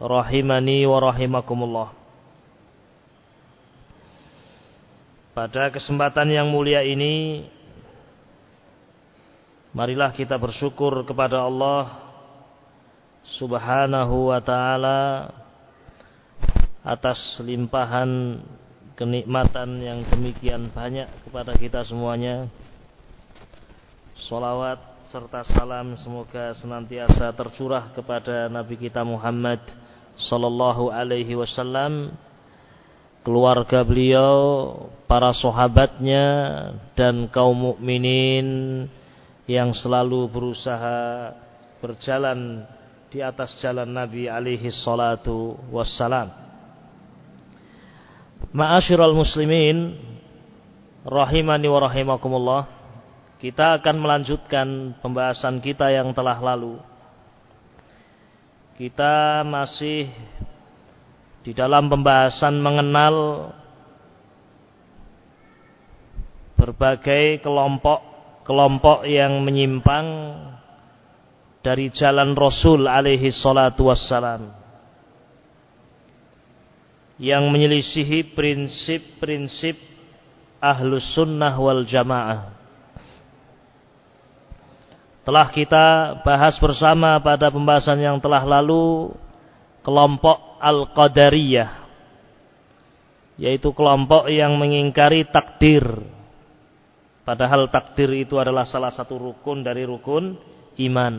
rahimani wa rahimakumullah. Pada kesempatan yang mulia ini marilah kita bersyukur kepada Allah Subhanahu wa taala atas limpahan kenikmatan yang demikian banyak kepada kita semuanya. Salawat serta salam semoga senantiasa tercurah kepada Nabi kita Muhammad sallallahu alaihi wasallam keluarga beliau, para sahabatnya dan kaum mukminin yang selalu berusaha berjalan di atas jalan Nabi alaihi salatu wassalam. Ma'asyiral muslimin rahimani wa rahimakumullah. Kita akan melanjutkan pembahasan kita yang telah lalu kita masih di dalam pembahasan mengenal berbagai kelompok-kelompok yang menyimpang dari jalan Rasul alaihi salatu wassalam. Yang menyelisihi prinsip-prinsip ahlus sunnah wal jamaah telah kita bahas bersama pada pembahasan yang telah lalu kelompok Al-Qadariyah yaitu kelompok yang mengingkari takdir. Padahal takdir itu adalah salah satu rukun dari rukun iman.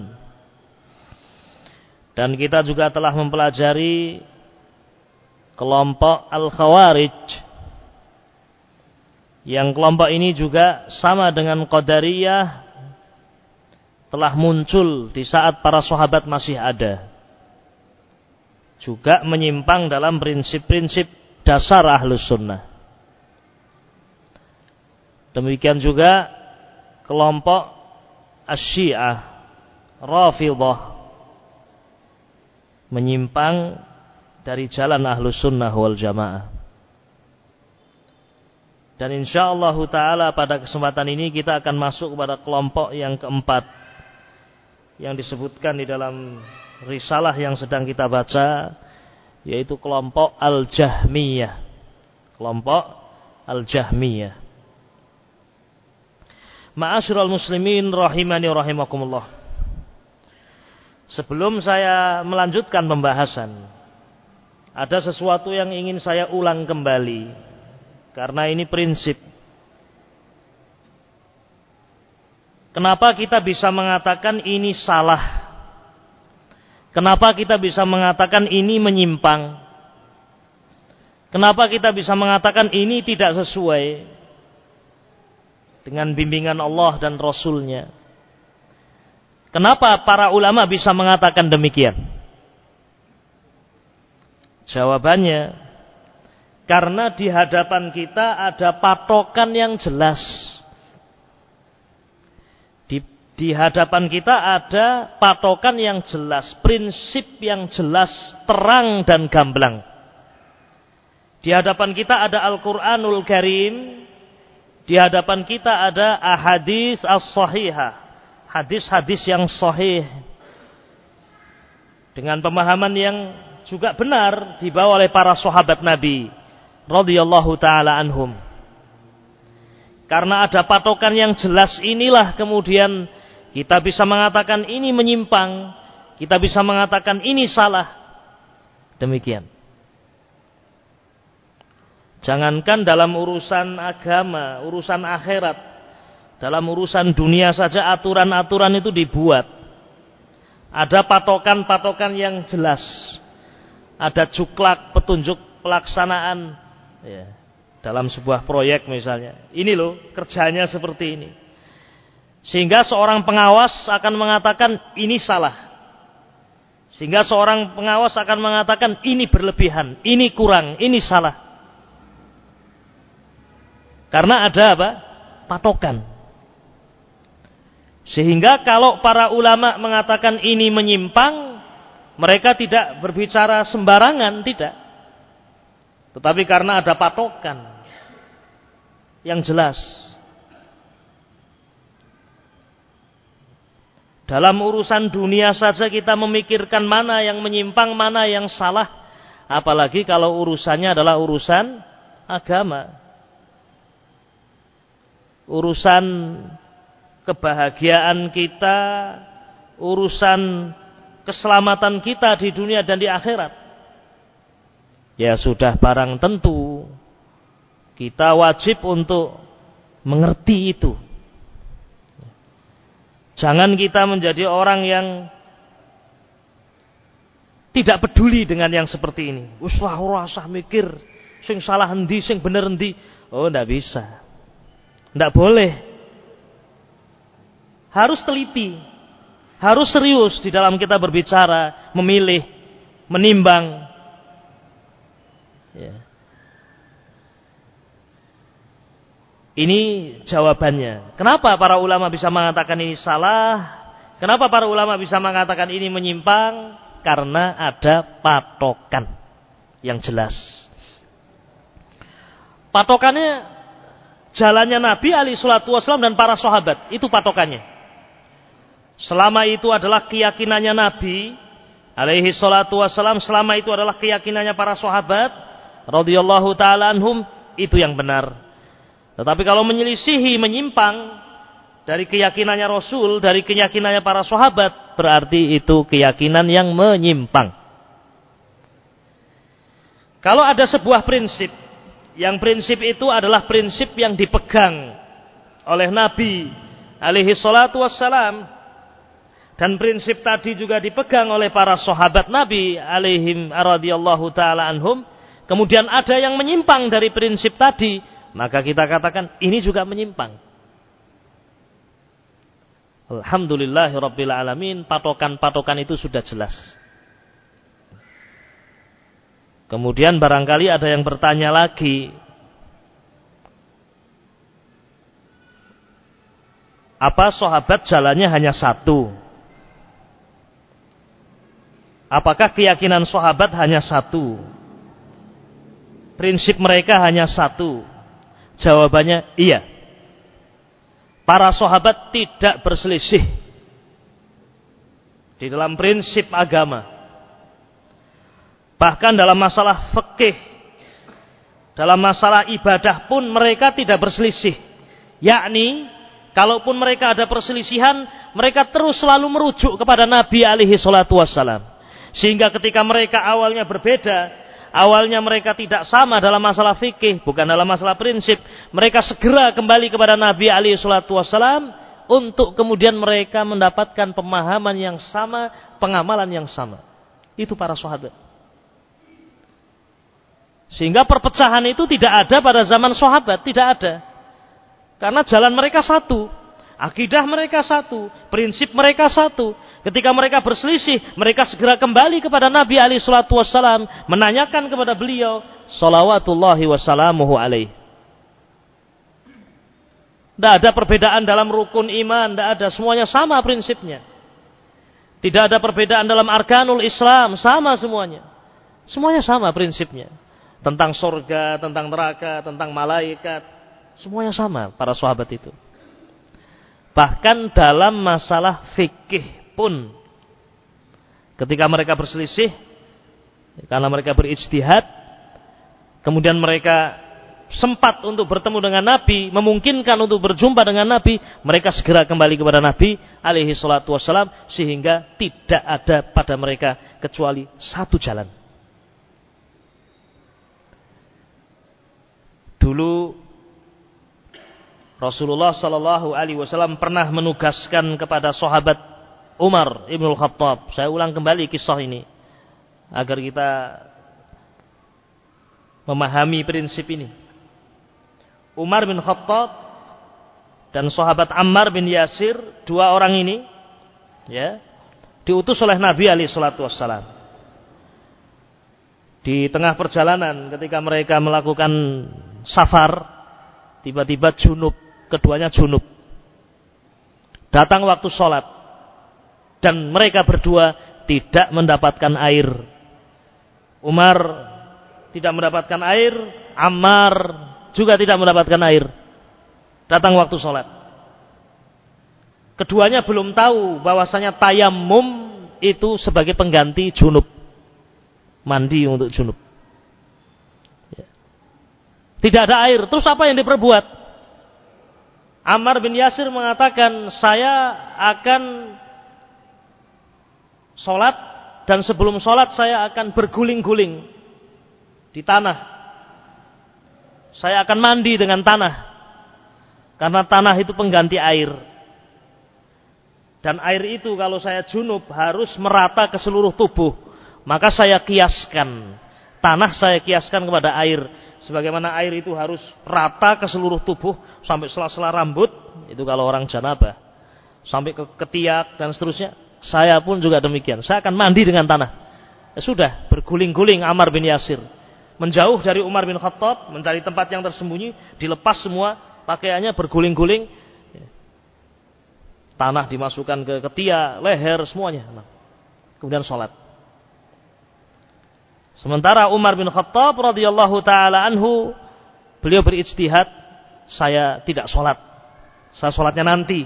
Dan kita juga telah mempelajari kelompok Al-Khawarij yang kelompok ini juga sama dengan Qadariyah telah muncul di saat para sahabat masih ada. Juga menyimpang dalam prinsip-prinsip dasar ahlus sunnah. Demikian juga kelompok asyiah, rafidah, menyimpang dari jalan ahlus sunnah wal jamaah. Dan insya Allah Ta'ala pada kesempatan ini kita akan masuk kepada kelompok yang keempat yang disebutkan di dalam risalah yang sedang kita baca yaitu kelompok Al-Jahmiyah. Kelompok Al-Jahmiyah. Ma'asyiral muslimin rahimani rahimakumullah. Sebelum saya melanjutkan pembahasan, ada sesuatu yang ingin saya ulang kembali karena ini prinsip Kenapa kita bisa mengatakan ini salah? Kenapa kita bisa mengatakan ini menyimpang? Kenapa kita bisa mengatakan ini tidak sesuai dengan bimbingan Allah dan Rasulnya? Kenapa para ulama bisa mengatakan demikian? Jawabannya, karena di hadapan kita ada patokan yang jelas. Di, hadapan kita ada patokan yang jelas, prinsip yang jelas, terang dan gamblang. Di hadapan kita ada Al-Quranul Karim. Di hadapan kita ada ahadis as-sahihah. Hadis-hadis yang sahih. Dengan pemahaman yang juga benar dibawa oleh para sahabat Nabi radhiyallahu taala anhum. Karena ada patokan yang jelas inilah kemudian kita bisa mengatakan ini menyimpang, kita bisa mengatakan ini salah. Demikian. Jangankan dalam urusan agama, urusan akhirat, dalam urusan dunia saja aturan-aturan itu dibuat. Ada patokan-patokan yang jelas. Ada cuklak petunjuk pelaksanaan ya, dalam sebuah proyek misalnya. Ini loh kerjanya seperti ini. Sehingga seorang pengawas akan mengatakan ini salah. Sehingga seorang pengawas akan mengatakan ini berlebihan, ini kurang, ini salah. Karena ada apa? Patokan. Sehingga kalau para ulama mengatakan ini menyimpang, mereka tidak berbicara sembarangan, tidak. Tetapi karena ada patokan yang jelas. Dalam urusan dunia saja kita memikirkan mana yang menyimpang, mana yang salah. Apalagi kalau urusannya adalah urusan agama urusan kebahagiaan kita, urusan keselamatan kita di dunia dan di akhirat. Ya sudah barang tentu kita wajib untuk mengerti itu. Jangan kita menjadi orang yang tidak peduli dengan yang seperti ini. Uswah rasa mikir, sing salah hendi, sing bener hendi. Oh, tidak bisa. Tidak boleh. Harus teliti. Harus serius di dalam kita berbicara, memilih, menimbang. Ya. Ini jawabannya. Kenapa para ulama bisa mengatakan ini salah? Kenapa para ulama bisa mengatakan ini menyimpang? Karena ada patokan yang jelas. Patokannya jalannya Nabi Ali Shallallahu Wasallam dan para sahabat itu patokannya. Selama itu adalah keyakinannya Nabi alaihi salatu selama itu adalah keyakinannya para sahabat radhiyallahu taala anhum, itu yang benar. Tetapi kalau menyelisihi, menyimpang dari keyakinannya Rasul, dari keyakinannya para sahabat, berarti itu keyakinan yang menyimpang. Kalau ada sebuah prinsip yang prinsip itu adalah prinsip yang dipegang oleh Nabi alaihi salatu wassalam. Dan prinsip tadi juga dipegang oleh para sahabat Nabi alaihim radhiyallahu taala anhum. Kemudian ada yang menyimpang dari prinsip tadi, maka kita katakan ini juga menyimpang. Alhamdulillahirabbil alamin, patokan-patokan itu sudah jelas. Kemudian barangkali ada yang bertanya lagi. Apa sahabat jalannya hanya satu? Apakah keyakinan sahabat hanya satu? Prinsip mereka hanya satu? Jawabannya iya. Para sahabat tidak berselisih di dalam prinsip agama. Bahkan dalam masalah fikih, dalam masalah ibadah pun mereka tidak berselisih. Yakni, kalaupun mereka ada perselisihan, mereka terus selalu merujuk kepada Nabi alaihi salatu. Sehingga ketika mereka awalnya berbeda, awalnya mereka tidak sama dalam masalah fikih, bukan dalam masalah prinsip, mereka segera kembali kepada Nabi alaihi salatu wassalam untuk kemudian mereka mendapatkan pemahaman yang sama, pengamalan yang sama. Itu para sahabat. Sehingga perpecahan itu tidak ada pada zaman sahabat, tidak ada. Karena jalan mereka satu, akidah mereka satu, prinsip mereka satu. Ketika mereka berselisih, mereka segera kembali kepada Nabi Ali Shallallahu Wasallam, menanyakan kepada beliau, Salawatullahi wassalamuhu alaih. Tidak ada perbedaan dalam rukun iman, tidak ada. Semuanya sama prinsipnya. Tidak ada perbedaan dalam arkanul Islam, sama semuanya. Semuanya sama prinsipnya. Tentang surga, tentang neraka, tentang malaikat. Semuanya sama para sahabat itu. Bahkan dalam masalah fikih pun. Ketika mereka berselisih, karena mereka berijtihad, kemudian mereka sempat untuk bertemu dengan Nabi, memungkinkan untuk berjumpa dengan Nabi, mereka segera kembali kepada Nabi alaihi salatu wassalam sehingga tidak ada pada mereka kecuali satu jalan. Dulu Rasulullah sallallahu alaihi wasallam pernah menugaskan kepada sahabat Umar Ibnul Khattab. Saya ulang kembali kisah ini agar kita memahami prinsip ini. Umar bin Khattab dan sahabat Ammar bin Yasir, dua orang ini ya, diutus oleh Nabi Ali salatu wassalam. Di tengah perjalanan ketika mereka melakukan safar, tiba-tiba junub, keduanya junub. Datang waktu sholat dan mereka berdua tidak mendapatkan air. Umar tidak mendapatkan air, Ammar juga tidak mendapatkan air. Datang waktu sholat. Keduanya belum tahu bahwasanya tayamum itu sebagai pengganti junub. Mandi untuk junub. Ya. Tidak ada air. Terus apa yang diperbuat? Ammar bin Yasir mengatakan, saya akan sholat dan sebelum sholat saya akan berguling-guling di tanah saya akan mandi dengan tanah. Karena tanah itu pengganti air. Dan air itu kalau saya junub harus merata ke seluruh tubuh. Maka saya kiaskan. Tanah saya kiaskan kepada air. Sebagaimana air itu harus rata ke seluruh tubuh. Sampai sela-sela rambut. Itu kalau orang janabah. Sampai ke ketiak dan seterusnya. Saya pun juga demikian. Saya akan mandi dengan tanah. Ya sudah, berguling-guling Amar bin Yasir menjauh dari Umar bin Khattab, mencari tempat yang tersembunyi, dilepas semua pakaiannya berguling-guling, tanah dimasukkan ke ketiak, leher, semuanya. Nah, kemudian sholat. Sementara Umar bin Khattab radhiyallahu taala anhu beliau berijtihad, saya tidak sholat. Saya sholatnya nanti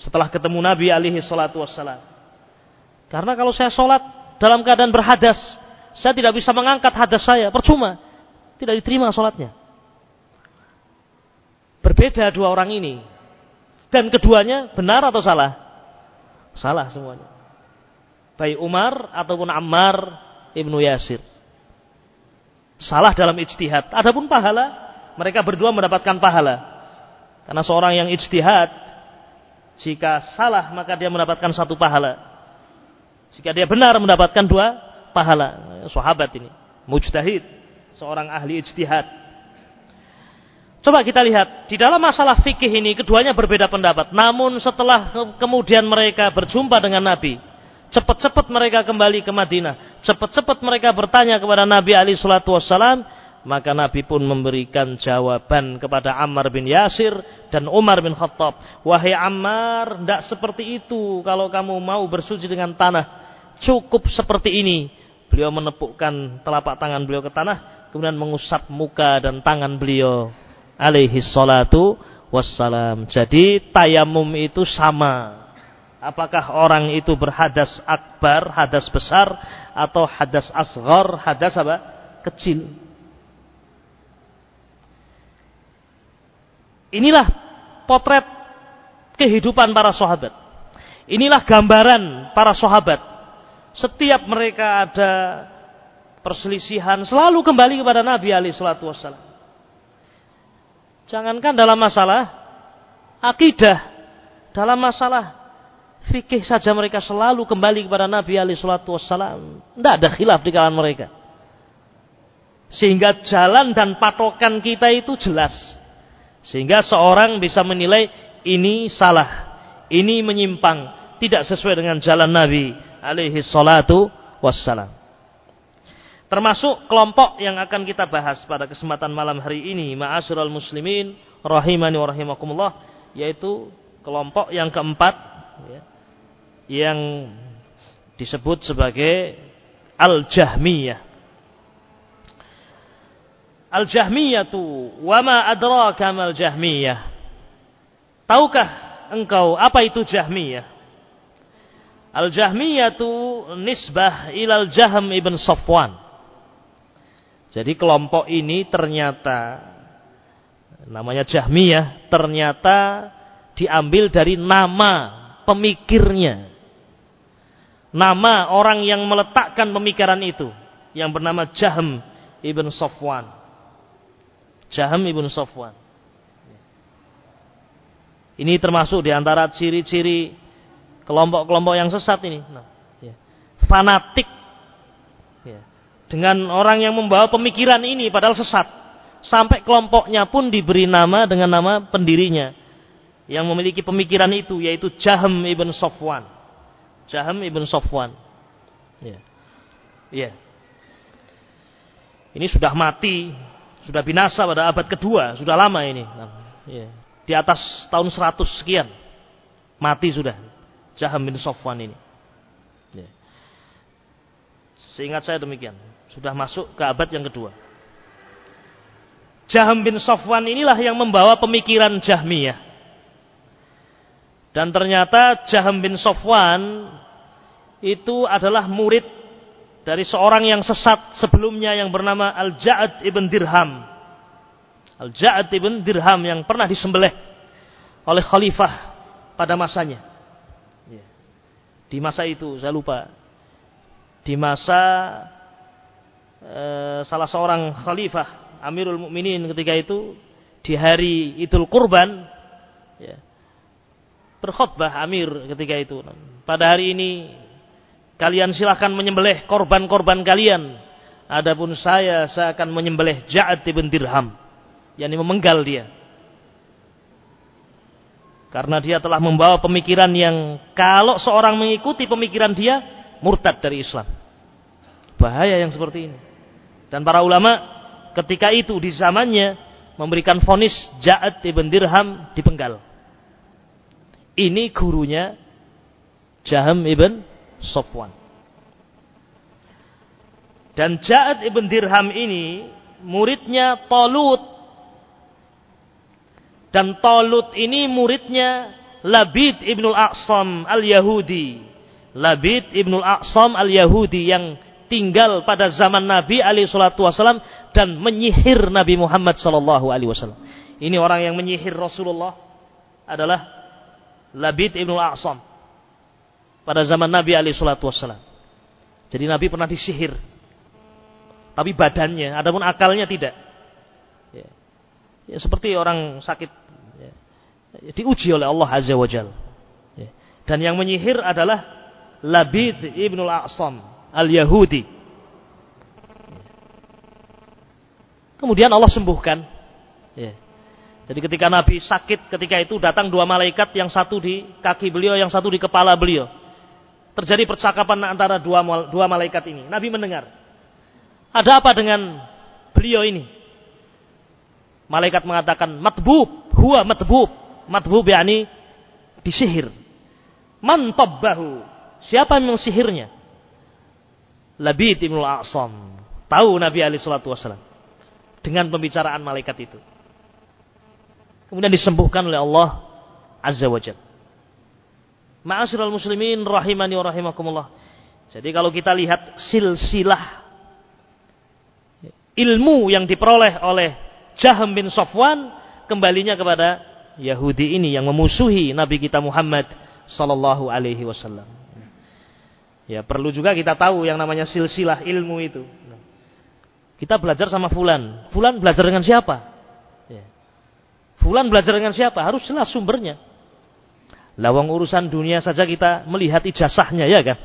setelah ketemu Nabi alaihi salatu wassalam. Karena kalau saya sholat dalam keadaan berhadas, saya tidak bisa mengangkat hadas saya, percuma. Tidak diterima sholatnya. Berbeda dua orang ini. Dan keduanya benar atau salah? Salah semuanya. Baik Umar ataupun Ammar Ibnu Yasir. Salah dalam ijtihad. Adapun pahala, mereka berdua mendapatkan pahala. Karena seorang yang ijtihad, jika salah maka dia mendapatkan satu pahala. Jika dia benar mendapatkan dua pahala. Sahabat ini mujtahid seorang ahli ijtihad. Coba kita lihat di dalam masalah fikih ini keduanya berbeda pendapat. Namun setelah kemudian mereka berjumpa dengan Nabi cepat-cepat mereka kembali ke Madinah. Cepat-cepat mereka bertanya kepada Nabi Ali Shallallahu Wasallam maka Nabi pun memberikan jawaban kepada Ammar bin Yasir dan Umar bin Khattab. Wahai Ammar, tidak seperti itu kalau kamu mau bersuci dengan tanah. Cukup seperti ini. Beliau menepukkan telapak tangan beliau ke tanah, kemudian mengusap muka dan tangan beliau alaihi salatu wassalam. Jadi tayamum itu sama. Apakah orang itu berhadas akbar, hadas besar, atau hadas asghar, hadas apa? Kecil. Inilah potret kehidupan para sahabat. Inilah gambaran para sahabat setiap mereka ada perselisihan selalu kembali kepada Nabi Ali Shallallahu Wasallam. Jangankan dalam masalah akidah, dalam masalah fikih saja mereka selalu kembali kepada Nabi alaihi salatu wassalam. Tidak ada khilaf di kalangan mereka. Sehingga jalan dan patokan kita itu jelas. Sehingga seorang bisa menilai ini salah, ini menyimpang, tidak sesuai dengan jalan Nabi alaihi salatu wassalam. Termasuk kelompok yang akan kita bahas pada kesempatan malam hari ini, ma'asyiral muslimin rahimani wa rahimakumullah, yaitu kelompok yang keempat ya, yang disebut sebagai Al-Jahmiyah. Al-Jahmiyah tu wa ma adraka mal Jahmiyah. Tahukah engkau apa itu Jahmiyah? Al-Jahmiyah tu nisbah ilal Jahm ibn Safwan. Jadi kelompok ini ternyata namanya Jahmiyah ternyata diambil dari nama pemikirnya. Nama orang yang meletakkan pemikiran itu yang bernama Jahm ibn Safwan. Jahm ibn Safwan. Ini termasuk di antara ciri-ciri kelompok-kelompok yang sesat ini. Nah, ya. Fanatik dengan orang yang membawa pemikiran ini padahal sesat. Sampai kelompoknya pun diberi nama dengan nama pendirinya. Yang memiliki pemikiran itu yaitu Jahm ibn Sofwan. Jahm ibn Sofwan. Ya. Ya. Ini sudah mati, sudah binasa pada abad kedua, sudah lama ini. Ya. Di atas tahun 100 sekian. Mati sudah. Jahm bin Sofwan ini. Ya. Seingat saya demikian. Sudah masuk ke abad yang kedua. Jahm bin Sofwan inilah yang membawa pemikiran Jahmiyah. Dan ternyata Jahm bin Sofwan itu adalah murid dari seorang yang sesat sebelumnya yang bernama Al-Ja'ad ibn Dirham. Al-Ja'ad ibn Dirham yang pernah disembelih oleh khalifah pada masanya. Ya. Di masa itu, saya lupa. Di masa Eh, salah seorang khalifah Amirul Mukminin ketika itu di hari Idul Kurban ya, berkhutbah Amir ketika itu. Pada hari ini kalian silahkan menyembelih korban-korban kalian. Adapun saya, saya akan menyembelih Ja'ad ibn Dirham. yakni memenggal dia. Karena dia telah membawa pemikiran yang kalau seorang mengikuti pemikiran dia, murtad dari Islam. Bahaya yang seperti ini. Dan para ulama ketika itu di zamannya memberikan vonis Ja'ad ibn Dirham dipenggal. Ini gurunya Jaham ibn Sofwan. Dan Ja'ad ibn Dirham ini muridnya Tolut. Dan Tolut ini muridnya Labid ibnul Aqsam al-Yahudi. Labid ibnul Aqsam al-Yahudi yang tinggal pada zaman Nabi alaihi salatu wasallam dan menyihir Nabi Muhammad sallallahu alaihi wasallam. Ini orang yang menyihir Rasulullah adalah Labid ibnu A'sam pada zaman Nabi alaihi salatu wasallam. Jadi Nabi pernah disihir. Tapi badannya, adapun akalnya tidak. Ya, ya seperti orang sakit ya, diuji oleh Allah Azza wa Jal. Ya. Dan yang menyihir adalah Labid ibnu A'sam al-Yahudi. Kemudian Allah sembuhkan. Ya. Jadi ketika Nabi sakit ketika itu datang dua malaikat yang satu di kaki beliau, yang satu di kepala beliau. Terjadi percakapan antara dua, dua malaikat ini. Nabi mendengar. Ada apa dengan beliau ini? Malaikat mengatakan, matbub, huwa matbub. Matbub yakni disihir. Man tabbahu. Siapa yang mensihirnya? Labid ibn al-A'sam. Tahu Nabi alaihi salatu wasallam. Dengan pembicaraan malaikat itu. Kemudian disembuhkan oleh Allah Azza wa Jalla. Ma'asyiral muslimin rahimani wa rahimakumullah. Jadi kalau kita lihat silsilah ilmu yang diperoleh oleh Jahm bin Safwan kembalinya kepada Yahudi ini yang memusuhi Nabi kita Muhammad sallallahu alaihi wasallam. Ya perlu juga kita tahu yang namanya silsilah ilmu itu. Kita belajar sama Fulan. Fulan belajar dengan siapa? Ya. Fulan belajar dengan siapa? Harus jelas sumbernya. Lawang urusan dunia saja kita melihat ijazahnya ya kan.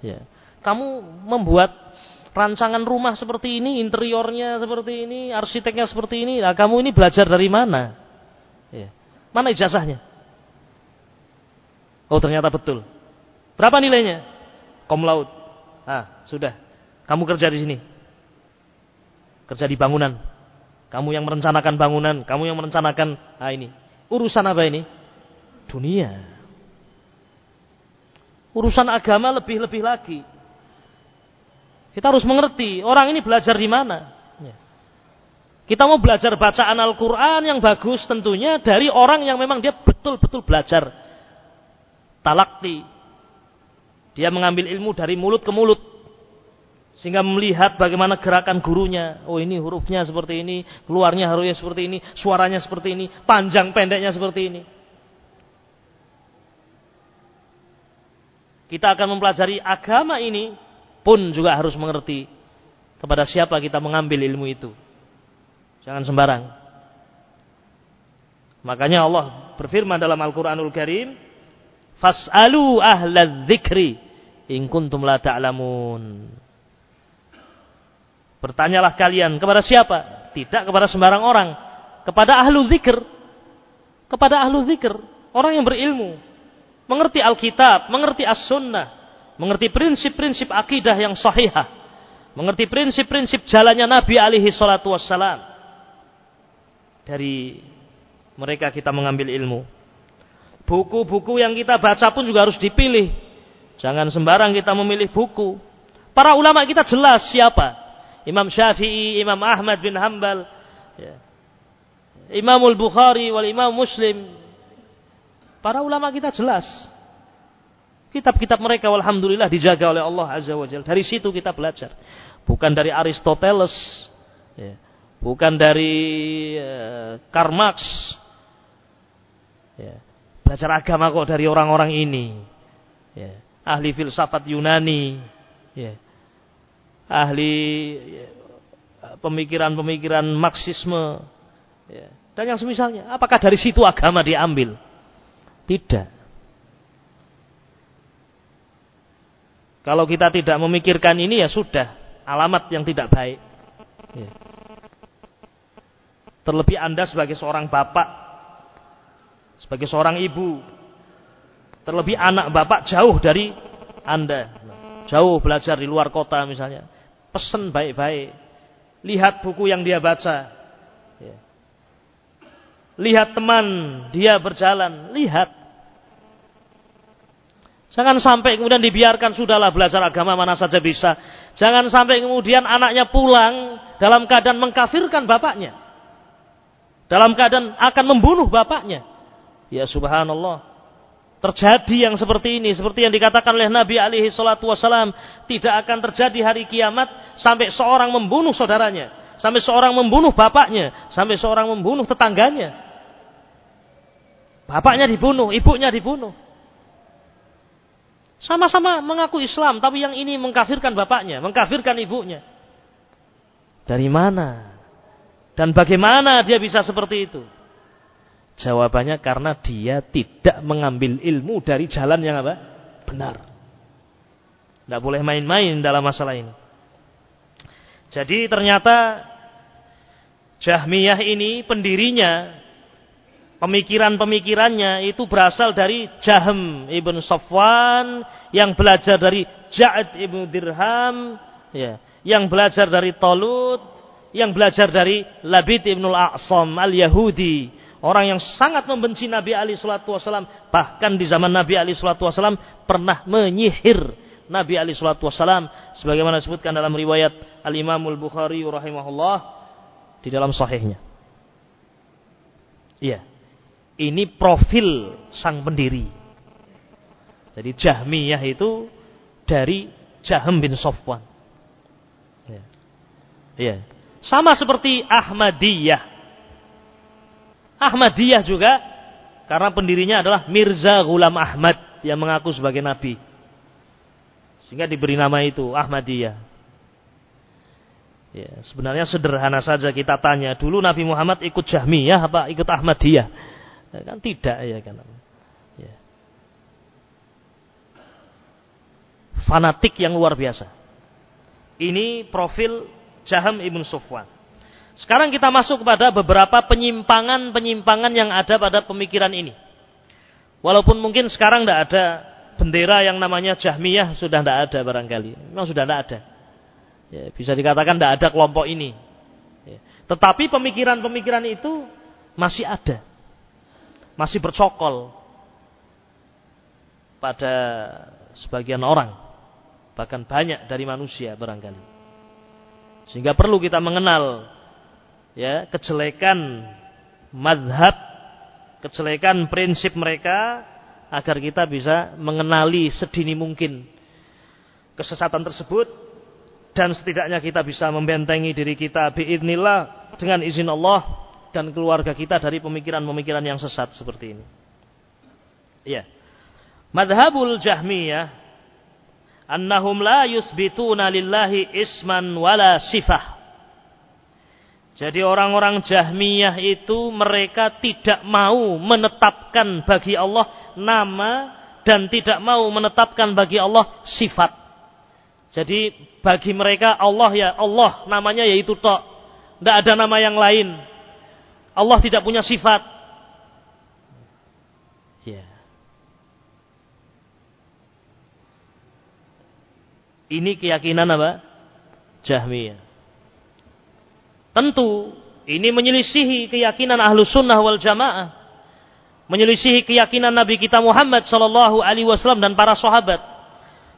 Ya. Kamu membuat rancangan rumah seperti ini, interiornya seperti ini, arsiteknya seperti ini. Nah, kamu ini belajar dari mana? Ya. Mana ijazahnya? Oh ternyata betul. Berapa nilainya? Kom laut. Ah, sudah. Kamu kerja di sini. Kerja di bangunan. Kamu yang merencanakan bangunan, kamu yang merencanakan ah ini. Urusan apa ini? Dunia. Urusan agama lebih-lebih lagi. Kita harus mengerti orang ini belajar di mana. Ya. Kita mau belajar bacaan Al-Quran yang bagus tentunya dari orang yang memang dia betul-betul belajar. Talakti. Dia mengambil ilmu dari mulut ke mulut. Sehingga melihat bagaimana gerakan gurunya. Oh ini hurufnya seperti ini. Keluarnya harusnya seperti ini. Suaranya seperti ini. Panjang pendeknya seperti ini. Kita akan mempelajari agama ini pun juga harus mengerti kepada siapa kita mengambil ilmu itu. Jangan sembarang. Makanya Allah berfirman dalam Al-Qur'anul Karim, "Fas'alu ahlal dzikri in kuntum la ta'lamun." Bertanyalah kalian kepada siapa? Tidak kepada sembarang orang, kepada ahlu zikr. Kepada ahlu zikr, orang yang berilmu, mengerti Alkitab, mengerti As-Sunnah, mengerti prinsip-prinsip akidah yang sahihah, mengerti prinsip-prinsip jalannya Nabi alaihi salatu wassalam. Dari mereka kita mengambil ilmu. Buku-buku yang kita baca pun juga harus dipilih. Jangan sembarang kita memilih buku. Para ulama kita jelas siapa. Imam Syafi'i, Imam Ahmad bin Hambal, ya. Imamul Bukhari wal Imam Muslim. Para ulama kita jelas Kitab-kitab mereka alhamdulillah dijaga oleh Allah Azza wa Jalla. Dari situ kita belajar. Bukan dari Aristoteles. Ya. Bukan dari uh, Karl Marx. Ya. Belajar agama kok dari orang-orang ini. Ya. Ahli filsafat Yunani. Ya. Ahli ya, pemikiran-pemikiran Marxisme. Ya. Dan yang semisalnya. Apakah dari situ agama diambil? Tidak. Kalau kita tidak memikirkan ini ya sudah alamat yang tidak baik. Ya. Terlebih Anda sebagai seorang bapak, sebagai seorang ibu, terlebih anak bapak jauh dari Anda, jauh belajar di luar kota misalnya, pesen baik-baik, lihat buku yang dia baca, ya. Lihat teman dia berjalan, lihat Jangan sampai kemudian dibiarkan sudahlah belajar agama mana saja bisa. Jangan sampai kemudian anaknya pulang dalam keadaan mengkafirkan bapaknya. Dalam keadaan akan membunuh bapaknya. Ya subhanallah. Terjadi yang seperti ini. Seperti yang dikatakan oleh Nabi alaihi salatu wasalam. Tidak akan terjadi hari kiamat sampai seorang membunuh saudaranya. Sampai seorang membunuh bapaknya. Sampai seorang membunuh tetangganya. Bapaknya dibunuh, ibunya dibunuh. Sama-sama mengaku Islam, tapi yang ini mengkafirkan bapaknya, mengkafirkan ibunya. Dari mana? Dan bagaimana dia bisa seperti itu? Jawabannya karena dia tidak mengambil ilmu dari jalan yang apa? Benar. Tidak boleh main-main dalam masalah ini. Jadi ternyata Jahmiyah ini pendirinya pemikiran-pemikirannya itu berasal dari Jahm ibn Safwan yang belajar dari Ja'ad ibn Dirham ya, yang belajar dari Talut yang belajar dari Labid ibn al-A'sam al-Yahudi. Orang yang sangat membenci Nabi Ali Shallallahu Wasallam bahkan di zaman Nabi Ali Shallallahu Wasallam pernah menyihir Nabi Ali Shallallahu Wasallam sebagaimana disebutkan dalam riwayat Al Imamul Bukhari rahimahullah di dalam sahihnya. Iya ini profil sang pendiri. Jadi Jahmiyah itu dari Jahm bin Sofwan. Ya. ya. Sama seperti Ahmadiyah. Ahmadiyah juga karena pendirinya adalah Mirza Ghulam Ahmad yang mengaku sebagai nabi. Sehingga diberi nama itu Ahmadiyah. Ya, sebenarnya sederhana saja kita tanya, dulu Nabi Muhammad ikut Jahmiyah apa ikut Ahmadiyah? Ya, kan tidak ya kan. Ya. Fanatik yang luar biasa. Ini profil Jaham Ibn Sufwan. Sekarang kita masuk kepada beberapa penyimpangan-penyimpangan yang ada pada pemikiran ini. Walaupun mungkin sekarang tidak ada bendera yang namanya Jahmiyah sudah tidak ada barangkali. Memang sudah tidak ada. Ya, bisa dikatakan tidak ada kelompok ini. Ya. Tetapi pemikiran-pemikiran itu masih ada. Masih bercokol pada sebagian orang. Bahkan banyak dari manusia barangkali. Sehingga perlu kita mengenal ya kejelekan madhab, kejelekan prinsip mereka agar kita bisa mengenali sedini mungkin kesesatan tersebut dan setidaknya kita bisa membentengi diri kita biidnillah dengan izin Allah dan keluarga kita dari pemikiran-pemikiran yang sesat seperti ini. Ya. Madhabul Jahmiyah annahum la yusbituna lillahi isman wala sifah. Jadi orang-orang Jahmiyah itu mereka tidak mau menetapkan bagi Allah nama dan tidak mau menetapkan bagi Allah sifat. Jadi bagi mereka Allah ya Allah namanya yaitu tok. Tidak ada nama yang lain. Allah tidak punya sifat. Ya. Ini keyakinan apa? Jahmiyah. Tentu ini menyelisihi keyakinan ahlu sunnah wal jamaah. Menyelisihi keyakinan Nabi kita Muhammad sallallahu alaihi wasallam dan para sahabat.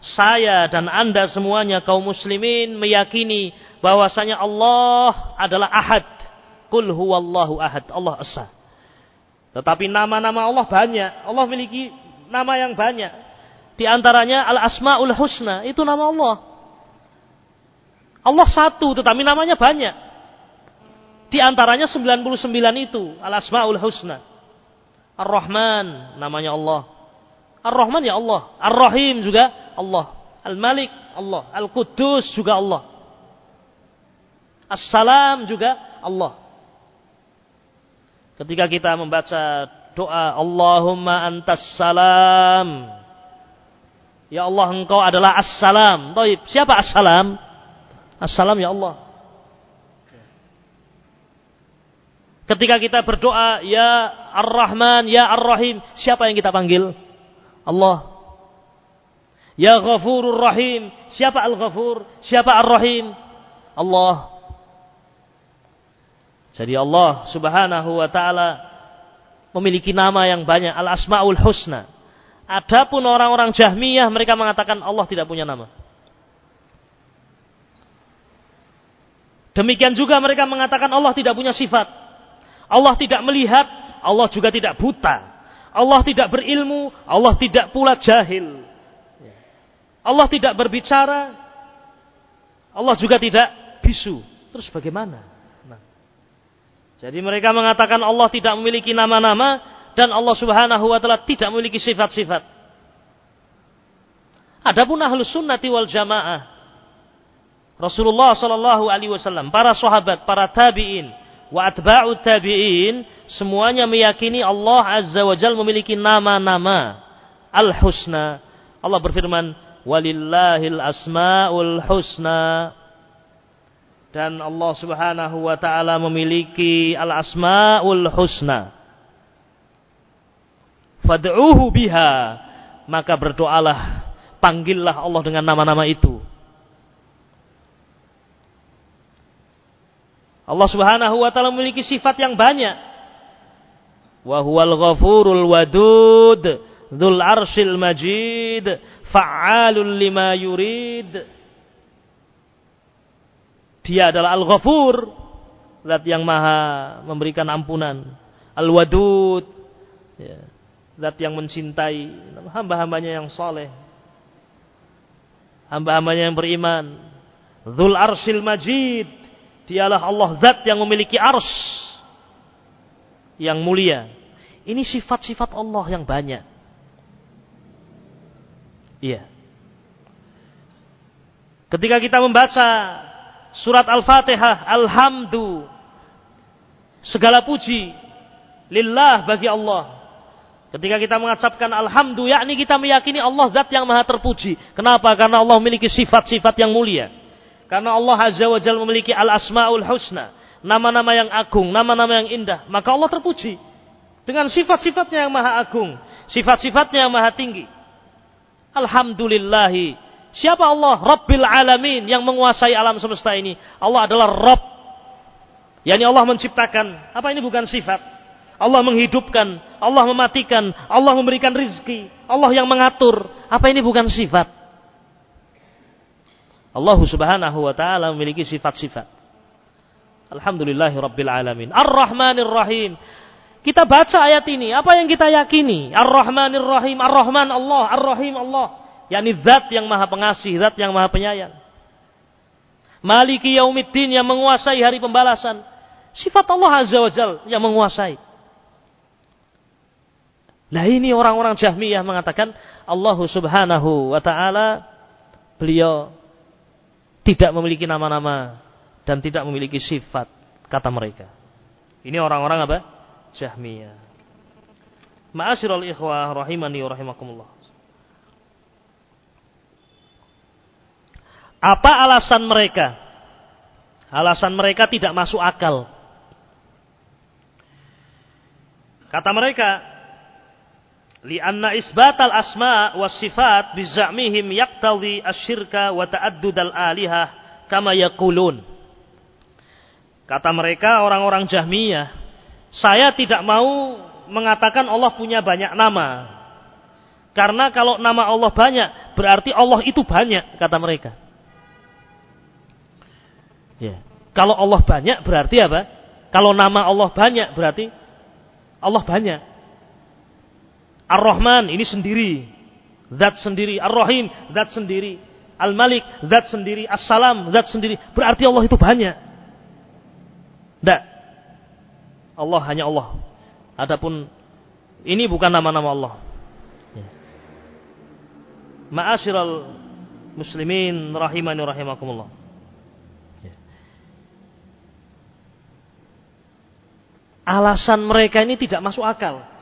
Saya dan anda semuanya kaum muslimin meyakini bahwasanya Allah adalah ahad. Kul huwallahu ahad. Allah esa. Tetapi nama-nama Allah banyak. Allah memiliki nama yang banyak. Di antaranya Al-Asma'ul Husna, itu nama Allah. Allah satu, tetapi namanya banyak. Di antaranya 99 itu, Al-Asma'ul Husna. Ar-Rahman, namanya Allah. Ar-Rahman ya Allah. Ar-Rahim juga Allah. Al-Malik, Allah. Al-Quddus juga Allah. As-Salam juga Allah. Ketika kita membaca doa Allahumma antas salam Ya Allah engkau adalah assalam. Taib. Siapa assalam? Assalam ya Allah. Ketika kita berdoa, Ya Ar-Rahman, Ya Ar-Rahim, siapa yang kita panggil? Allah. Ya Ghafurur Rahim, siapa Al-Ghafur? Siapa Ar-Rahim? Allah. Jadi Allah Subhanahu wa taala memiliki nama yang banyak, Al-Asmaul Husna. Adapun orang-orang Jahmiyah mereka mengatakan Allah tidak punya nama. Demikian juga mereka mengatakan Allah tidak punya sifat. Allah tidak melihat, Allah juga tidak buta. Allah tidak berilmu, Allah tidak pula jahil. Allah tidak berbicara, Allah juga tidak bisu. Terus bagaimana? Nah. Jadi mereka mengatakan Allah tidak memiliki nama-nama, dan Allah Subhanahu wa taala tidak memiliki sifat-sifat. Adapun ahlus sunnati wal jamaah Rasulullah sallallahu alaihi wasallam, para sahabat, para tabi'in, wa atba'ut tabi'in semuanya meyakini Allah azza wa jalla memiliki nama-nama al-husna. Allah berfirman, "Walillahil asmaul husna." Dan Allah Subhanahu wa taala memiliki al-asmaul husna fad'uhu biha maka berdoalah panggillah Allah dengan nama-nama itu Allah Subhanahu wa taala memiliki sifat yang banyak wa huwal ghafurul wadud dzul arsyil majid fa'alul lima yurid dia adalah al-ghafur zat yang maha memberikan ampunan al-wadud ya Zat yang mencintai hamba-hambanya yang soleh. Hamba-hambanya yang beriman. Zul arsil majid. Dialah Allah zat yang memiliki ars. Yang mulia. Ini sifat-sifat Allah yang banyak. Iya. Ketika kita membaca surat Al-Fatihah, Alhamdu. Segala puji lillah bagi Allah Ketika kita mengucapkan alhamdulillah, yakni kita meyakini Allah zat yang maha terpuji. Kenapa? Karena Allah memiliki sifat-sifat yang mulia. Karena Allah Azza wa Jalla memiliki al-asmaul husna. Nama-nama yang agung, nama-nama yang indah. Maka Allah terpuji. Dengan sifat-sifatnya yang maha agung. Sifat-sifatnya yang maha tinggi. Alhamdulillahi. Siapa Allah? Rabbil alamin yang menguasai alam semesta ini. Allah adalah Rabb. Yani Allah menciptakan. Apa ini bukan sifat? Allah menghidupkan, Allah mematikan, Allah memberikan rizki, Allah yang mengatur. Apa ini bukan sifat? Allah subhanahu wa ta'ala memiliki sifat-sifat. Alhamdulillahi rabbil alamin. Ar-Rahmanir Rahim. Kita baca ayat ini, apa yang kita yakini? Ar-Rahmanir Rahim, Ar-Rahman Allah, Ar-Rahim Allah. Yani zat yang maha pengasih, zat yang maha penyayang. Maliki yaumiddin yang menguasai hari pembalasan. Sifat Allah Azza wa Jal yang menguasai. Nah ini orang-orang Jahmiyah mengatakan Allah subhanahu wa ta'ala beliau tidak memiliki nama-nama dan tidak memiliki sifat kata mereka. Ini orang-orang apa? Jahmiyah. Ma'asyiral ikhwah rahimani wa rahimakumullah. Apa alasan mereka? Alasan mereka tidak masuk akal. Kata mereka, lianna isbatal asma was sifat bizamihim yaqtadi asyirka wa ta'addud al alihah kama yaqulun. Kata mereka orang-orang Jahmiyah saya tidak mau mengatakan Allah punya banyak nama. Karena kalau nama Allah banyak berarti Allah itu banyak kata mereka. Ya. Kalau Allah banyak berarti apa? Kalau nama Allah banyak berarti Allah banyak Ar-Rahman ini sendiri. Zat sendiri. Ar-Rahim zat sendiri. Al-Malik zat sendiri. As-Salam zat sendiri. Berarti Allah itu banyak. Tidak. Allah hanya Allah. Adapun ini bukan nama-nama Allah. Ya. Ma'asyiral muslimin rahimani rahimakumullah. Ya. Alasan mereka ini tidak masuk akal.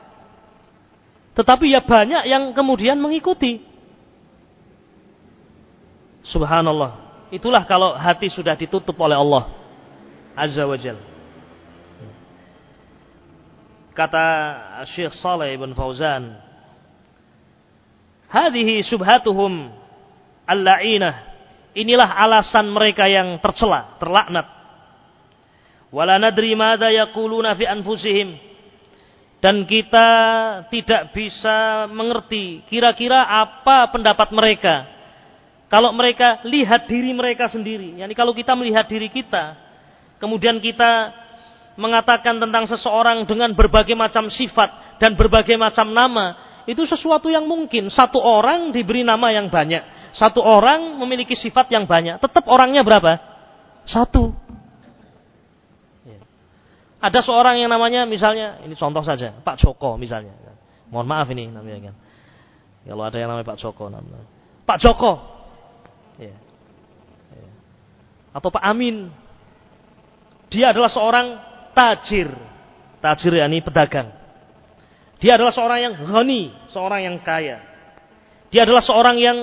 Tetapi ya banyak yang kemudian mengikuti. Subhanallah. Itulah kalau hati sudah ditutup oleh Allah Azza wa Jal. Kata Syekh Saleh ibn Fauzan, "Hadhihi subhatuhum al-la'inah." Inilah alasan mereka yang tercela, terlaknat. Wala nadri madza yaquluna fi anfusihim dan kita tidak bisa mengerti kira-kira apa pendapat mereka. Kalau mereka lihat diri mereka sendiri, yani kalau kita melihat diri kita, kemudian kita mengatakan tentang seseorang dengan berbagai macam sifat dan berbagai macam nama, itu sesuatu yang mungkin. Satu orang diberi nama yang banyak, satu orang memiliki sifat yang banyak, tetap orangnya berapa? Satu. Ada seorang yang namanya misalnya, ini contoh saja, Pak Joko misalnya. Mohon maaf ini namanya kan. Kalau ada yang namanya Pak Joko namanya. Pak Joko. Ya. Ya. Atau Pak Amin. Dia adalah seorang tajir. Tajir ya ini pedagang. Dia adalah seorang yang ghani, seorang yang kaya. Dia adalah seorang yang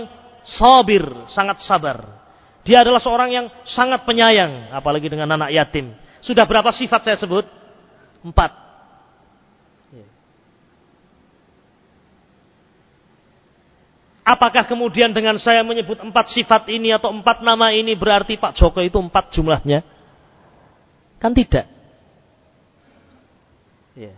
sabir, sangat sabar. Dia adalah seorang yang sangat penyayang, apalagi dengan anak yatim. Sudah berapa sifat saya sebut? Empat. Apakah kemudian dengan saya menyebut empat sifat ini atau empat nama ini berarti Pak Joko itu empat jumlahnya? Kan tidak. Ya.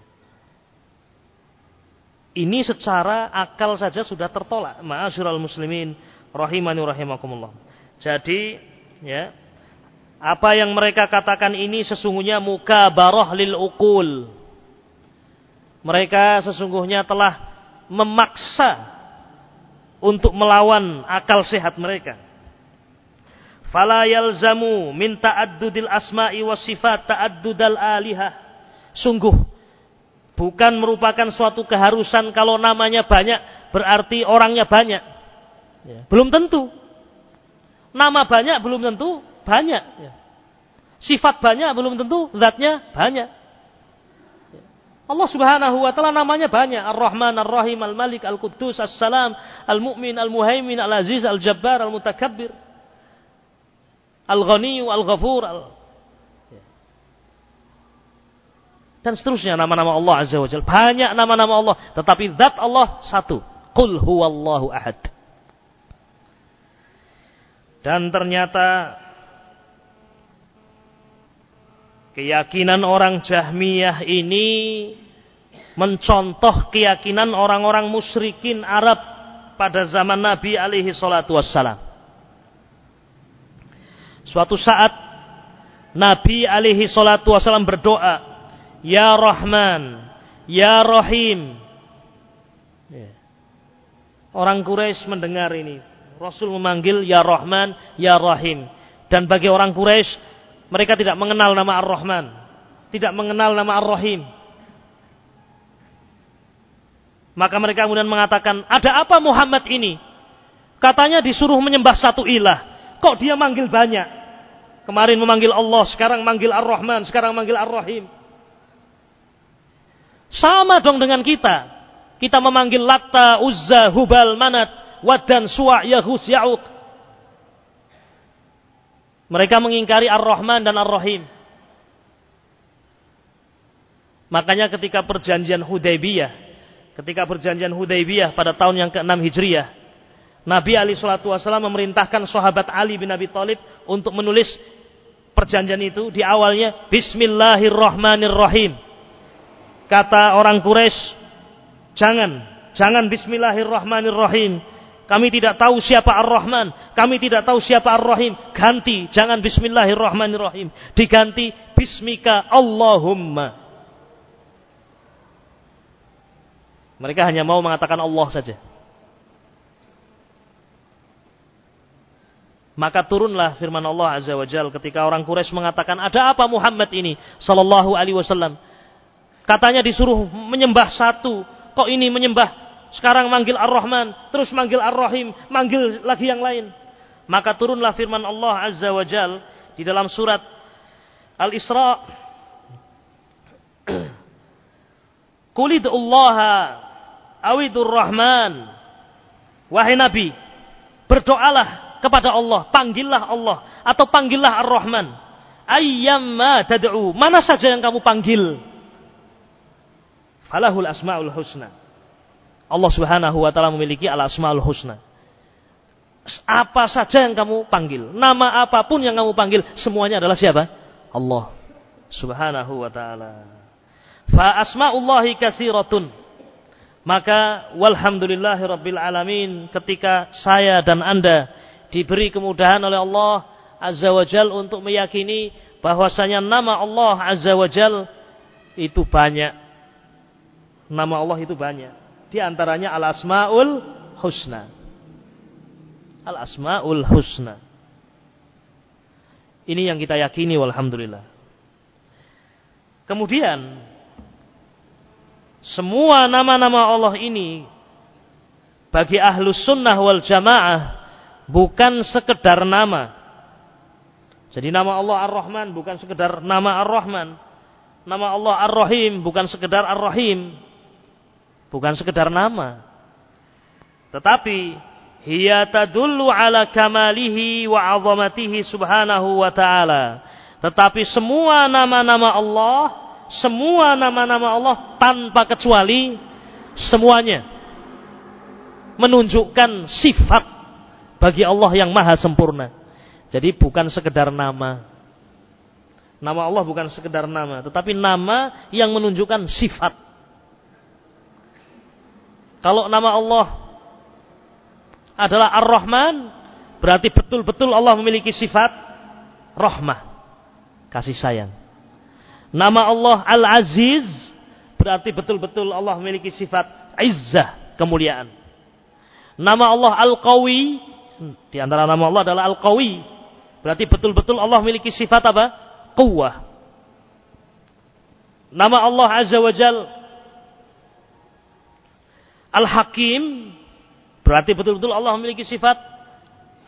Ini secara akal saja sudah tertolak. Ma'asyiral muslimin rahimani rahimakumullah. Jadi, ya, apa yang mereka katakan ini sesungguhnya muka baroh lil ukul. Mereka sesungguhnya telah memaksa untuk melawan akal sehat mereka. Fala yalzamu min ta'addudil asma'i was sifat ta'addudal alihah. Sungguh bukan merupakan suatu keharusan kalau namanya banyak berarti orangnya banyak. Ya. Belum tentu. Nama banyak belum tentu banyak. Ya. Sifat banyak belum tentu zatnya banyak. Ya. Allah Subhanahu wa taala namanya banyak. Ar-Rahman, Ar-Rahim, Al-Malik, Al-Quddus, As-Salam, Al-Mu'min, Al-Muhaimin, Al-Aziz, Al-Jabbar, Al-Mutakabbir. Al-Ghani, Al-Ghafur. Al dan seterusnya nama-nama Allah Azza wa Jalla. Banyak nama-nama Allah, tetapi zat Allah satu. Qul huwallahu ahad. Dan ternyata keyakinan orang Jahmiyah ini mencontoh keyakinan orang-orang musyrikin Arab pada zaman Nabi alaihi salatu wassalam. Suatu saat Nabi alaihi salatu wassalam berdoa, Ya Rahman, Ya Rahim. Ya. Orang Quraisy mendengar ini. Rasul memanggil Ya Rahman, Ya Rahim. Dan bagi orang Quraisy, mereka tidak mengenal nama Ar-Rahman. Tidak mengenal nama Ar-Rahim. Maka mereka kemudian mengatakan, ada apa Muhammad ini? Katanya disuruh menyembah satu ilah. Kok dia manggil banyak? Kemarin memanggil Allah, sekarang manggil Ar-Rahman, sekarang manggil Ar-Rahim. Sama dong dengan kita. Kita memanggil Latta, Uzza, Hubal, Manat, Wadan, Suwa, Yahus, Ya'uq. Mereka mengingkari Ar-Rahman dan Ar-Rahim. Makanya ketika perjanjian Hudaybiyah, ketika perjanjian Hudaybiyah pada tahun yang ke-6 Hijriah, Nabi Ali Shallallahu Wasallam memerintahkan sahabat Ali bin Abi Thalib untuk menulis perjanjian itu di awalnya Bismillahirrahmanirrahim. Kata orang Quraisy, jangan, jangan Bismillahirrahmanirrahim. Kami tidak tahu siapa Ar-Rahman. Kami tidak tahu siapa Ar-Rahim. Ganti. Jangan Bismillahirrahmanirrahim. Diganti Bismika Allahumma. Mereka hanya mau mengatakan Allah saja. Maka turunlah firman Allah Azza wa Jal ketika orang Quraisy mengatakan, "Ada apa Muhammad ini?" sallallahu alaihi wasallam. Katanya disuruh menyembah satu, kok ini menyembah sekarang manggil Ar-Rahman, terus manggil Ar-Rahim, manggil lagi yang lain. Maka turunlah firman Allah Azza wa Jal di dalam surat Al-Isra. Kulid'ullaha awidur Rahman. Wahai Nabi, berdoalah kepada Allah, panggillah Allah atau panggillah Ar-Rahman. Ayyamma tad'u, mana saja yang kamu panggil. Falahul asmaul husna. Allah Subhanahu wa taala memiliki al-asmaul husna. Apa saja yang kamu panggil, nama apa pun yang kamu panggil, semuanya adalah siapa? Allah Subhanahu wa taala. Fa asmaullahi katsiratun. Maka walhamdulillahi alamin ketika saya dan Anda diberi kemudahan oleh Allah Azza wa Jal untuk meyakini bahwasanya nama Allah Azza wa Jal itu banyak. Nama Allah itu banyak. Di antaranya al-asmaul husna. Al-asmaul husna. Ini yang kita yakini walhamdulillah. Kemudian semua nama-nama Allah ini bagi ahlus sunnah wal jamaah bukan sekedar nama. Jadi nama Allah Ar-Rahman bukan sekedar nama Ar-Rahman. Nama Allah Ar-Rahim bukan sekedar Ar-Rahim bukan sekedar nama. Tetapi hiya tadullu ala kamalihi wa 'azamatihi subhanahu wa ta'ala. Tetapi semua nama-nama Allah, semua nama-nama Allah tanpa kecuali semuanya menunjukkan sifat bagi Allah yang maha sempurna. Jadi bukan sekedar nama. Nama Allah bukan sekedar nama, tetapi nama yang menunjukkan sifat. Kalau nama Allah adalah Ar-Rahman, berarti betul-betul Allah memiliki sifat rahmah, kasih sayang. Nama Allah Al-Aziz, berarti betul-betul Allah memiliki sifat izzah, kemuliaan. Nama Allah Al-Qawi, di antara nama Allah adalah Al-Qawi, berarti betul-betul Allah memiliki sifat apa? Quwwah. Nama Allah Azza wa Jalla Al-Hakim berarti betul-betul Allah memiliki sifat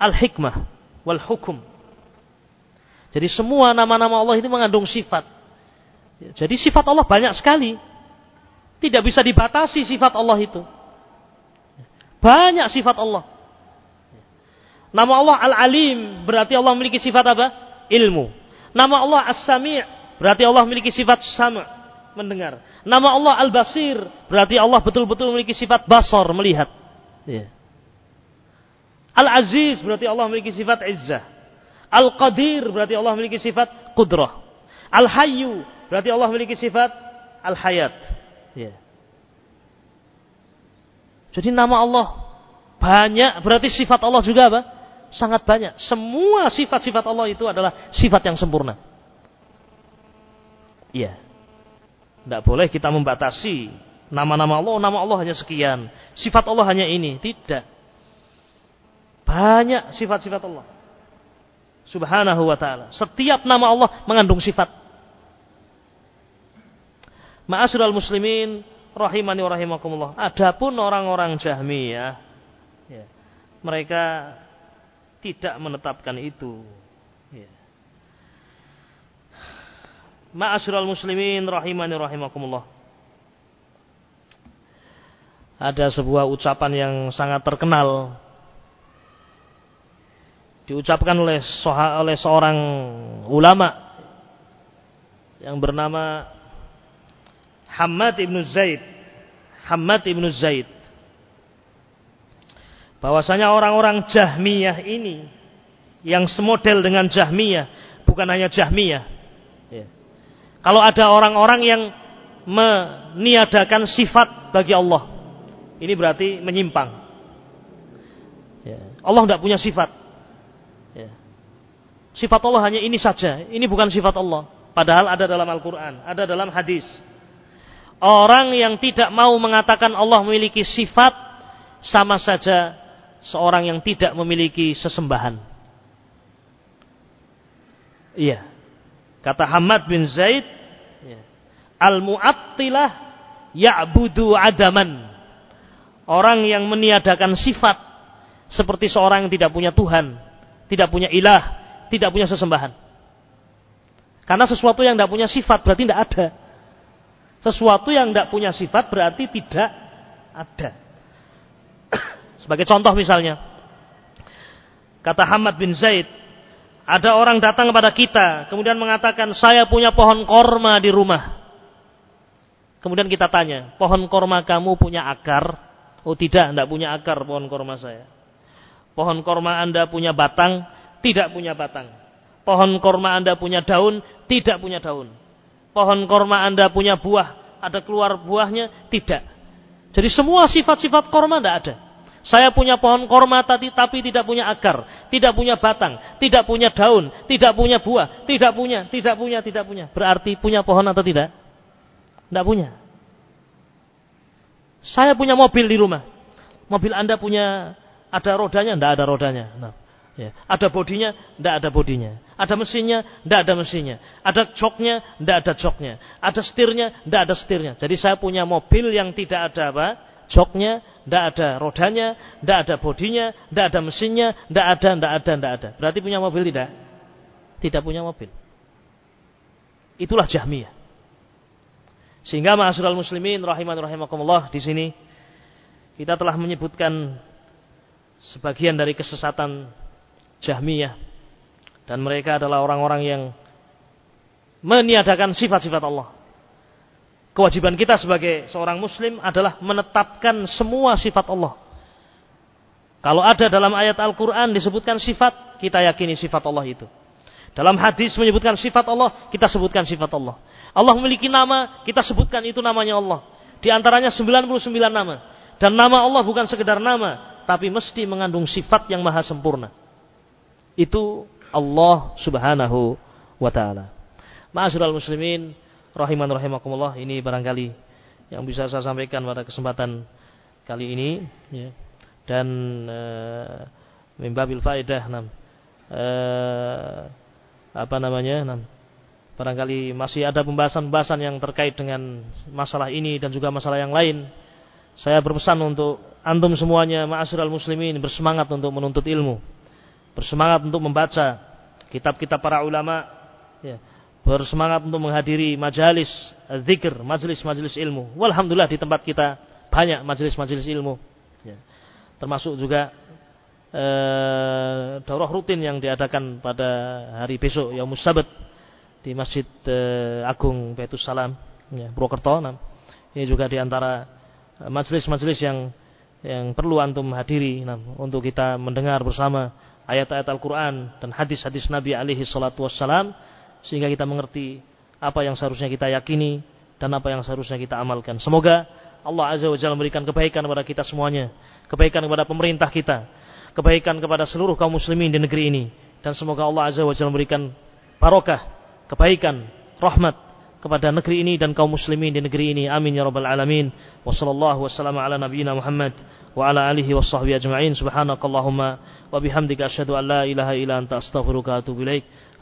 Al-Hikmah wal Hukum. Jadi semua nama-nama Allah itu mengandung sifat. Jadi sifat Allah banyak sekali. Tidak bisa dibatasi sifat Allah itu. Banyak sifat Allah. Nama Allah Al-Alim berarti Allah memiliki sifat apa? Ilmu. Nama Allah As-Sami' berarti Allah memiliki sifat sama, mendengar. Nama Allah Al-Basir berarti Allah betul-betul memiliki sifat basar, melihat. Ya. Al-Aziz berarti Allah memiliki sifat izzah. Al-Qadir berarti Allah memiliki sifat kudrah. Al-Hayyu berarti Allah memiliki sifat Al-Hayat. Ya. Jadi nama Allah banyak berarti sifat Allah juga apa? Sangat banyak. Semua sifat-sifat Allah itu adalah sifat yang sempurna. Iya. Tidak boleh kita membatasi nama-nama Allah, nama Allah hanya sekian. Sifat Allah hanya ini. Tidak. Banyak sifat-sifat Allah. Subhanahu wa ta'ala. Setiap nama Allah mengandung sifat. Ma'asyiral muslimin rahimani wa rahimakumullah. Adapun orang-orang Jahmiyah ya, mereka tidak menetapkan itu. Ya. Ma'asyiral muslimin rahimani rahimakumullah. Ada sebuah ucapan yang sangat terkenal diucapkan oleh soha, oleh seorang ulama yang bernama Hamad ibnu Zaid. Hamad ibnu Zaid. Bahwasanya orang-orang Jahmiyah ini yang semodel dengan Jahmiyah, bukan hanya Jahmiyah. Ya. Kalau ada orang-orang yang meniadakan sifat bagi Allah, ini berarti menyimpang. Ya. Allah tidak punya sifat. Ya. Sifat Allah hanya ini saja. Ini bukan sifat Allah. Padahal ada dalam Al-Quran, ada dalam hadis. Orang yang tidak mau mengatakan Allah memiliki sifat, sama saja seorang yang tidak memiliki sesembahan. Iya. Kata Hamad bin Zaid, ya. Al-mu'attilah ya'budu adaman. Orang yang meniadakan sifat seperti seorang yang tidak punya Tuhan tidak punya ilah, tidak punya sesembahan. Karena sesuatu yang tidak punya sifat berarti tidak ada. Sesuatu yang tidak punya sifat berarti tidak ada. Sebagai contoh misalnya, kata Hamad bin Zaid, ada orang datang kepada kita, kemudian mengatakan, saya punya pohon korma di rumah. Kemudian kita tanya, pohon korma kamu punya akar? Oh tidak, tidak punya akar pohon korma saya. Pohon korma Anda punya batang, tidak punya batang. Pohon korma Anda punya daun, tidak punya daun. Pohon korma Anda punya buah, ada keluar buahnya, tidak. Jadi semua sifat-sifat korma tidak ada. Saya punya pohon korma tadi tapi tidak punya akar, tidak punya batang, tidak punya daun, tidak punya buah, tidak punya, tidak punya, tidak punya. Berarti punya pohon atau tidak? Tidak punya. Saya punya mobil di rumah. Mobil Anda punya ada rodanya? Tidak ada rodanya. Nah, ya. Ada bodinya? Tidak ada bodinya. Ada mesinnya? Tidak ada mesinnya. Ada joknya? Tidak ada joknya. Ada setirnya? Tidak ada setirnya. Jadi saya punya mobil yang tidak ada apa? Joknya, tidak ada rodanya, tidak ada bodinya, tidak ada mesinnya, tidak ada, tidak ada, tidak ada. Berarti punya mobil tidak? Tidak punya mobil. Itulah Jahmiyah. Sehingga ma'asyiral muslimin rahiman rahimakumullah di sini kita telah menyebutkan sebagian dari kesesatan Jahmiyah dan mereka adalah orang-orang yang meniadakan sifat-sifat Allah. Kewajiban kita sebagai seorang muslim adalah menetapkan semua sifat Allah. Kalau ada dalam ayat Al-Quran disebutkan sifat, kita yakini sifat Allah itu. Dalam hadis menyebutkan sifat Allah, kita sebutkan sifat Allah. Allah memiliki nama, kita sebutkan itu namanya Allah. Di antaranya 99 nama. Dan nama Allah bukan sekedar nama, tapi mesti mengandung sifat yang maha sempurna. Itu Allah Subhanahu wa taala. Ma'asyiral muslimin rahiman rahimakumullah ini barangkali yang bisa saya sampaikan pada kesempatan kali ini ya. Dan uh, mimbabil faedah nam. Uh, apa namanya? Nam. Barangkali masih ada pembahasan-pembahasan yang terkait dengan masalah ini dan juga masalah yang lain saya berpesan untuk antum semuanya ma'asyiral muslimin bersemangat untuk menuntut ilmu. Bersemangat untuk membaca kitab-kitab para ulama ya. Bersemangat untuk menghadiri majalis zikir, majelis-majelis ilmu. Walhamdulillah di tempat kita banyak majelis-majelis ilmu. Ya. Termasuk juga eh, daurah rutin yang diadakan pada hari besok, Yaumus Sabat di Masjid eh, Agung Baitus Salam, ya. Nah, ini juga di antara majelis-majelis yang yang perlu antum hadiri nah, untuk kita mendengar bersama ayat-ayat Al-Quran dan hadis-hadis Nabi alaihi salatu wassalam sehingga kita mengerti apa yang seharusnya kita yakini dan apa yang seharusnya kita amalkan. Semoga Allah Azza wa Jalla memberikan kebaikan kepada kita semuanya, kebaikan kepada pemerintah kita, kebaikan kepada seluruh kaum muslimin di negeri ini dan semoga Allah Azza wa Jalla memberikan barokah, kebaikan, rahmat kepada negeri ini dan kaum muslimin di negeri ini. Amin ya rabbal alamin. Wassallallahu wasallam ala nabiyyina Muhammad wa ala alihi washabbihi ajma'in. Subhanakallahumma wa bihamdika asyhadu an la ilaha illa anta astaghfiruka wa atubu ilaik.